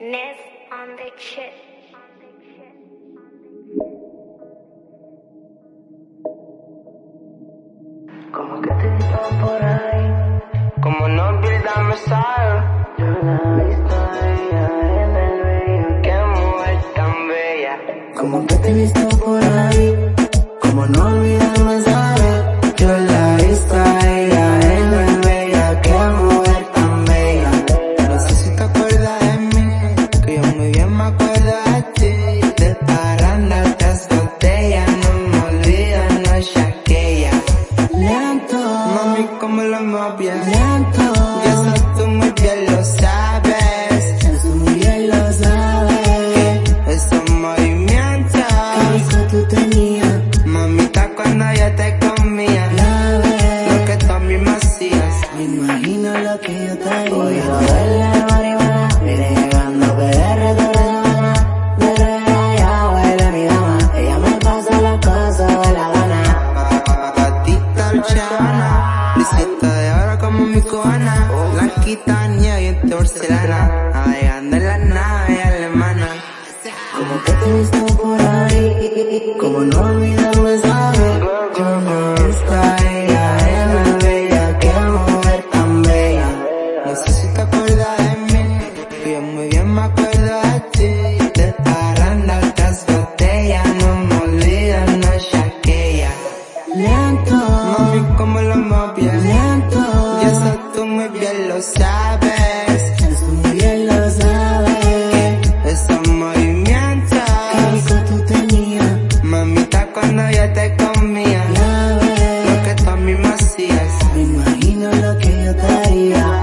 Ness on the chip. Como que te he visto por ahí, como no olvidarme, ¿sabes? Yo la he visto a ella en el video, qué mujer tan bella. Como que te he visto por ahí, como no olvidarme, ¿sabes? Yo la mami, como lo bien lento. Y eso tú muy bien lo sabes. Eso muy bien lo sabes. Esos movimientos que tú tenías. Mamita, cuando yo te comía. Lo que tú a mí me hacías. Me imagino lo que yo te haría. Voy a verle marihuana. Viene llegando PR Lisita de oro como mi cubana. Blanquita, nieve y porcelana. Navegando en la nave alemana. Como que te he por ahí. Como no olvidarme, no está ella, es bella, qué mujer tan bella. No sé si te acuerdas de mí, yo muy bien me acuerdo de ti. De parranda tras botella, no me olvido noche aquella. Lento, mami, como lo más me imagino lo que yo te haría.